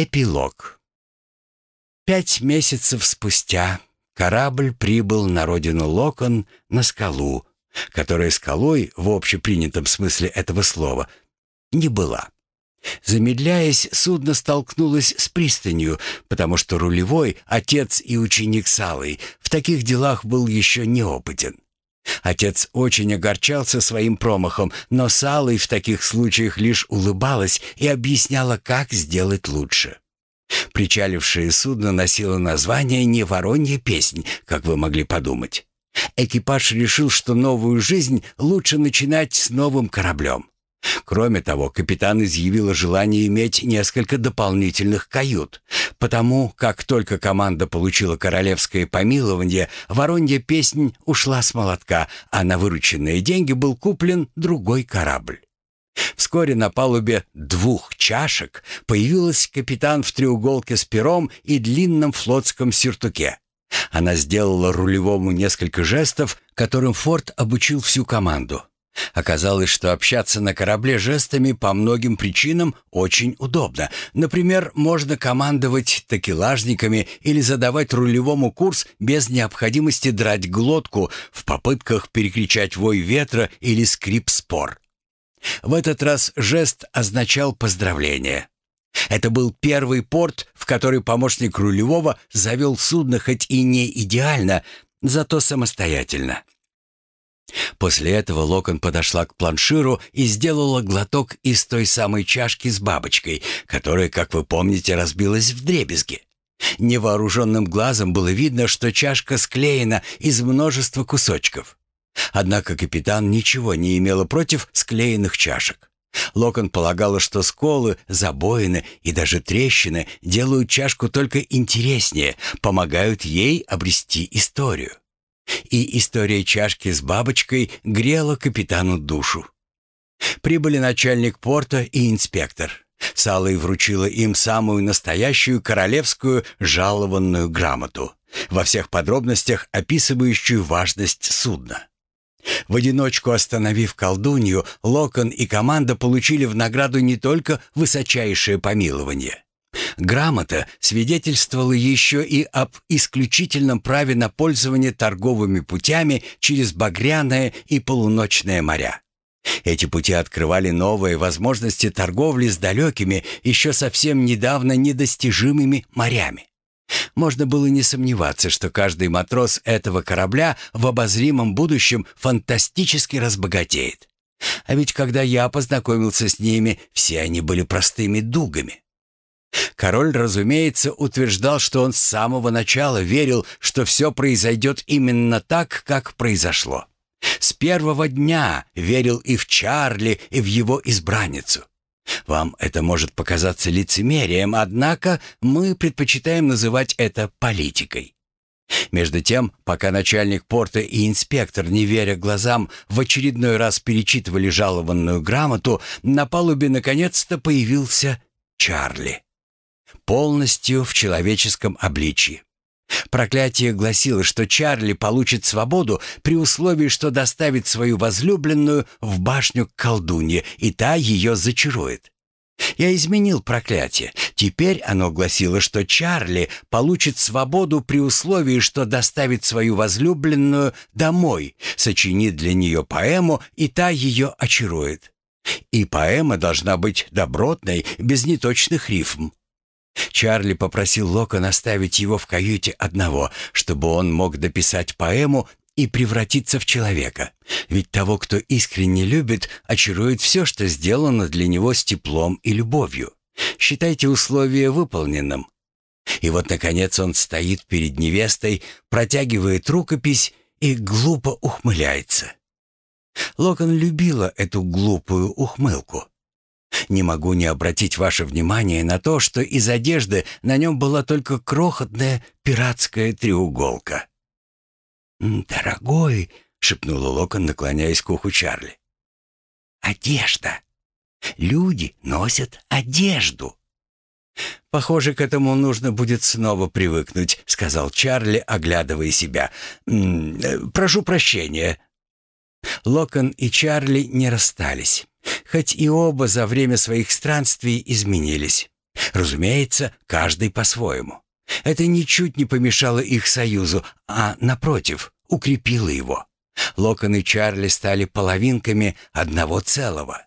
Эпилог. Пять месяцев спустя корабль прибыл на родину Локон на скалу, которая скалой в общепринятом смысле этого слова не была. Замедляясь, судно столкнулось с пристанью, потому что рулевой, отец и ученик Салой, в таких делах был еще неопытен. Отец очень огорчался своим промахом, но Салой в таких случаях лишь улыбалась и объясняла, как сделать лучше. Причалившее судно носило название не «Воронья песнь», как вы могли подумать. Экипаж решил, что новую жизнь лучше начинать с новым кораблем. Кроме того, капитан изъявила желание иметь несколько дополнительных кают, потому как только команда получила королевское помилование, Воронья песнь ушла с молотка, а на вырученные деньги был куплен другой корабль. Вскоре на палубе двух чашек появилась капитан в треуголке с пером и длинном флотском сюртуке. Она сделала рулевому несколько жестов, которым Форд обучил всю команду. Оказалось, что общаться на корабле жестами по многим причинам очень удобно. Например, можно командовать такелажниками или задавать рулевому курс без необходимости драть глотку в попытках перекричать вой ветра или скрип спор. В этот раз жест означал поздравление. Это был первый порт, в который помощник рулевого завел судно хоть и не идеально, зато самостоятельно. После этого Локон подошла к планширу и сделала глоток из той самой чашки с бабочкой, которая, как вы помните, разбилась в дребезги. Невооруженным глазом было видно, что чашка склеена из множества кусочков. Однако капитан ничего не имела против склеенных чашек. Локон полагала, что сколы, забоины и даже трещины делают чашку только интереснее, помогают ей обрести историю. И история чашки с бабочкой грела капитану душу. Прибыли начальник порта и инспектор. Салой вручила им самую настоящую королевскую жалованную грамоту, во всех подробностях описывающую важность судна. В одиночку остановив колдунью, Локон и команда получили в награду не только высочайшее помилование, Грамота свидетельствовала еще и об исключительном праве на пользование торговыми путями через Багряное и Полуночное моря. Эти пути открывали новые возможности торговли с далекими, еще совсем недавно недостижимыми морями. Можно было не сомневаться, что каждый матрос этого корабля в обозримом будущем фантастически разбогатеет. А ведь когда я познакомился с ними, все они были простыми дугами. Король, разумеется, утверждал, что он с самого начала верил, что все произойдет именно так, как произошло. С первого дня верил и в Чарли, и в его избранницу. Вам это может показаться лицемерием, однако мы предпочитаем называть это политикой. Между тем, пока начальник порта и инспектор, не веря глазам, в очередной раз перечитывали жалованную грамоту, на палубе наконец-то появился Чарли полностью в человеческом обличии. Проклятие гласило, что Чарли получит свободу при условии, что доставит свою возлюбленную в башню к колдунье, и та ее зачарует. Я изменил проклятие. Теперь оно гласило, что Чарли получит свободу при условии, что доставит свою возлюбленную домой, сочинит для нее поэму, и та ее очарует. И поэма должна быть добротной, без неточных рифм. Чарли попросил Лока наставить его в каюте одного, чтобы он мог дописать поэму и превратиться в человека. Ведь того, кто искренне любит, очарует все, что сделано для него с теплом и любовью. Считайте условие выполненным. И вот, наконец, он стоит перед невестой, протягивает рукопись и глупо ухмыляется. Локон любила эту глупую ухмылку. Не могу не обратить ваше внимание на то, что из одежды на нем была только крохотная пиратская треуголка. «Дорогой», — шепнула Локон, наклоняясь к уху Чарли. «Одежда. Люди носят одежду». «Похоже, к этому нужно будет снова привыкнуть», — сказал Чарли, оглядывая себя. «М -м, э, «Прошу прощения». Локон и Чарли не расстались хоть и оба за время своих странствий изменились. Разумеется, каждый по-своему. Это ничуть не помешало их союзу, а, напротив, укрепило его. Локон и Чарли стали половинками одного целого.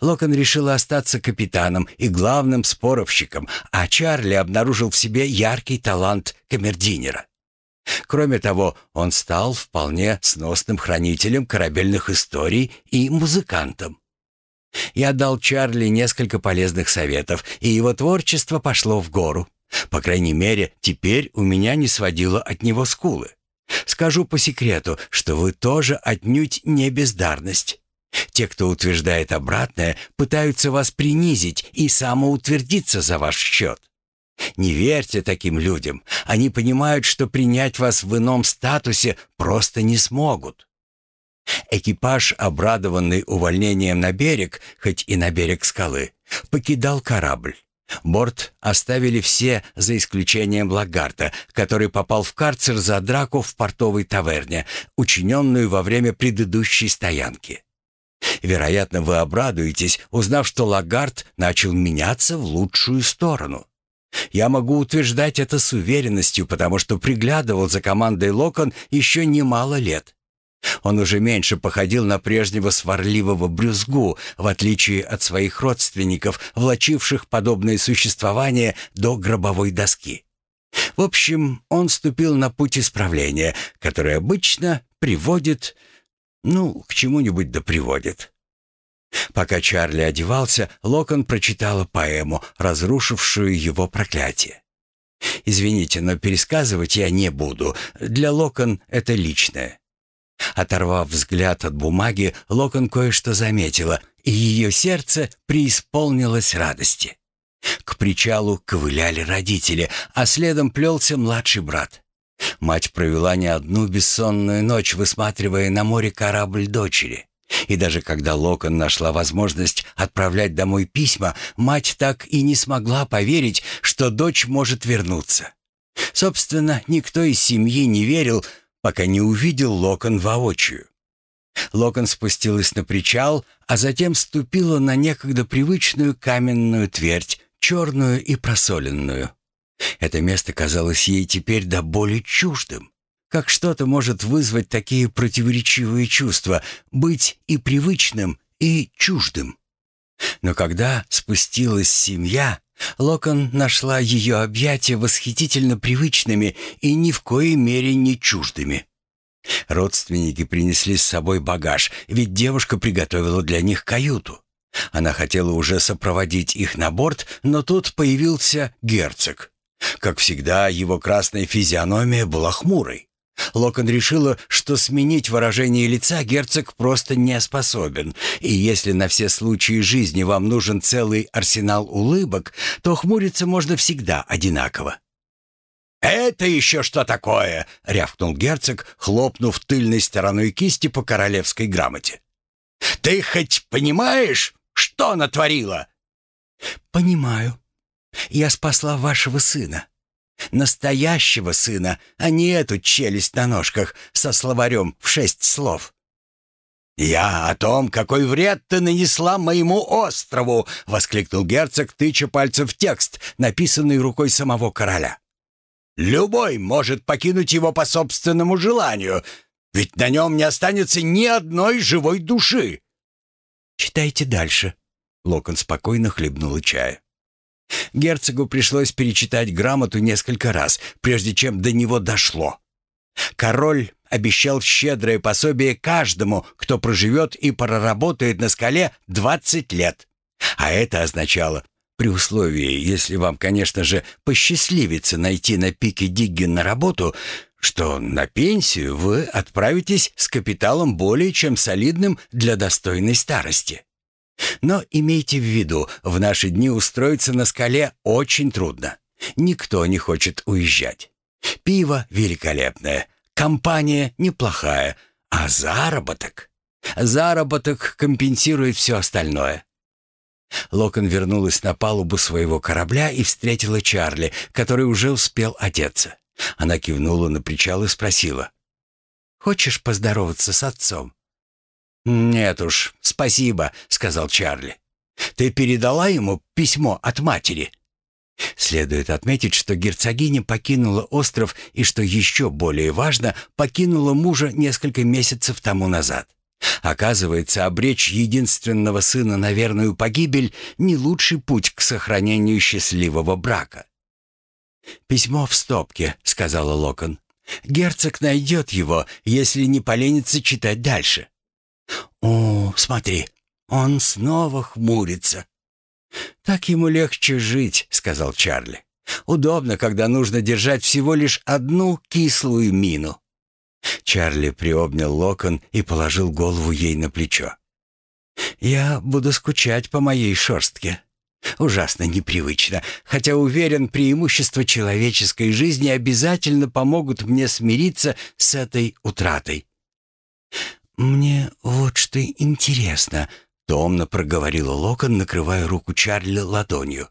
Локон решил остаться капитаном и главным споровщиком, а Чарли обнаружил в себе яркий талант камердинера. Кроме того, он стал вполне сносным хранителем корабельных историй и музыкантом. Я дал Чарли несколько полезных советов, и его творчество пошло в гору. По крайней мере, теперь у меня не сводило от него скулы. Скажу по секрету, что вы тоже отнюдь не бездарность. Те, кто утверждает обратное, пытаются вас принизить и самоутвердиться за ваш счет. Не верьте таким людям. Они понимают, что принять вас в ином статусе просто не смогут. Экипаж, обрадованный увольнением на берег, хоть и на берег скалы, покидал корабль. Борт оставили все, за исключением Лагарта, который попал в карцер за драку в портовой таверне, учиненную во время предыдущей стоянки. Вероятно, вы обрадуетесь, узнав, что Лагард начал меняться в лучшую сторону. Я могу утверждать это с уверенностью, потому что приглядывал за командой Локон еще немало лет. Он уже меньше походил на прежнего сварливого брюзгу, в отличие от своих родственников, влачивших подобное существование до гробовой доски. В общем, он ступил на путь исправления, который обычно приводит, ну, к чему-нибудь да приводит. Пока Чарли одевался, Локон прочитала поэму, разрушившую его проклятие. Извините, но пересказывать я не буду. Для Локон это личное. Оторвав взгляд от бумаги, Локон кое-что заметила, и ее сердце преисполнилось радости. К причалу ковыляли родители, а следом плелся младший брат. Мать провела не одну бессонную ночь, высматривая на море корабль дочери. И даже когда Локон нашла возможность отправлять домой письма, мать так и не смогла поверить, что дочь может вернуться. Собственно, никто из семьи не верил, пока не увидел Локон воочию. Локон спустилась на причал, а затем ступила на некогда привычную каменную твердь, черную и просоленную. Это место казалось ей теперь до боли чуждым. Как что-то может вызвать такие противоречивые чувства, быть и привычным, и чуждым. Но когда спустилась семья, Локон нашла ее объятия восхитительно привычными и ни в коей мере не чуждыми. Родственники принесли с собой багаж, ведь девушка приготовила для них каюту. Она хотела уже сопроводить их на борт, но тут появился герцог. Как всегда, его красная физиономия была хмурой. Локон решила, что сменить выражение лица герцог просто не способен, и если на все случаи жизни вам нужен целый арсенал улыбок, то хмуриться можно всегда одинаково. «Это еще что такое?» — рявкнул герцог, хлопнув тыльной стороной кисти по королевской грамоте. «Ты хоть понимаешь, что натворила?» «Понимаю. Я спасла вашего сына. Настоящего сына, а не эту челюсть на ножках со словарем в шесть слов. «Я о том, какой вред ты нанесла моему острову!» — воскликнул герцог, тыча пальцем в текст, написанный рукой самого короля. «Любой может покинуть его по собственному желанию, ведь на нем не останется ни одной живой души». «Читайте дальше», — Локон спокойно хлебнул чая. Герцогу пришлось перечитать грамоту несколько раз, прежде чем до него дошло. Король обещал щедрое пособие каждому, кто проживет и проработает на скале 20 лет. А это означало, при условии, если вам, конечно же, посчастливится найти на пике Дигген на работу, что на пенсию вы отправитесь с капиталом более чем солидным для достойной старости. Но имейте в виду, в наши дни устроиться на скале очень трудно. Никто не хочет уезжать. Пиво великолепное, компания неплохая, а заработок... Заработок компенсирует все остальное. Локон вернулась на палубу своего корабля и встретила Чарли, который уже успел одеться. Она кивнула на причал и спросила. «Хочешь поздороваться с отцом?» «Нет уж, спасибо», — сказал Чарли. «Ты передала ему письмо от матери?» Следует отметить, что герцогиня покинула остров и, что еще более важно, покинула мужа несколько месяцев тому назад. Оказывается, обречь единственного сына на верную погибель – не лучший путь к сохранению счастливого брака. «Письмо в стопке», — сказала Локон. «Герцог найдет его, если не поленится читать дальше». «О, смотри, он снова хмурится». «Так ему легче жить», — сказал Чарли. «Удобно, когда нужно держать всего лишь одну кислую мину». Чарли приобнял Локон и положил голову ей на плечо. «Я буду скучать по моей шерстке. Ужасно непривычно, хотя уверен, преимущества человеческой жизни обязательно помогут мне смириться с этой утратой». «Мне вот что интересно», — томно проговорила Локон, накрывая руку Чарли ладонью.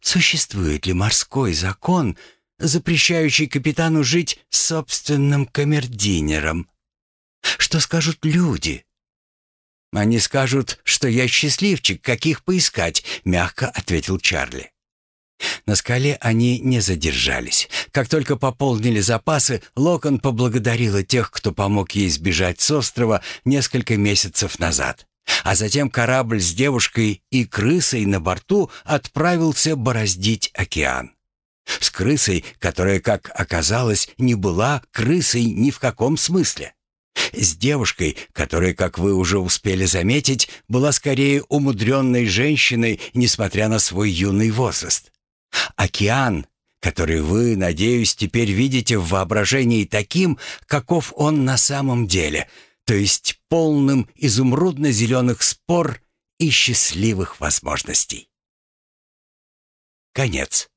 «Существует ли морской закон, запрещающий капитану жить с собственным камердинером. Что скажут люди? Они скажут, что я счастливчик, каких поискать, мягко ответил Чарли. На скале они не задержались. Как только пополнили запасы, Локон поблагодарила тех, кто помог ей сбежать с острова несколько месяцев назад. А затем корабль с девушкой и крысой на борту отправился бороздить океан. С крысой, которая, как оказалось, не была крысой ни в каком смысле. С девушкой, которая, как вы уже успели заметить, была скорее умудренной женщиной, несмотря на свой юный возраст. Океан, который вы, надеюсь, теперь видите в воображении таким, каков он на самом деле, то есть полным изумрудно-зеленых спор и счастливых возможностей. Конец.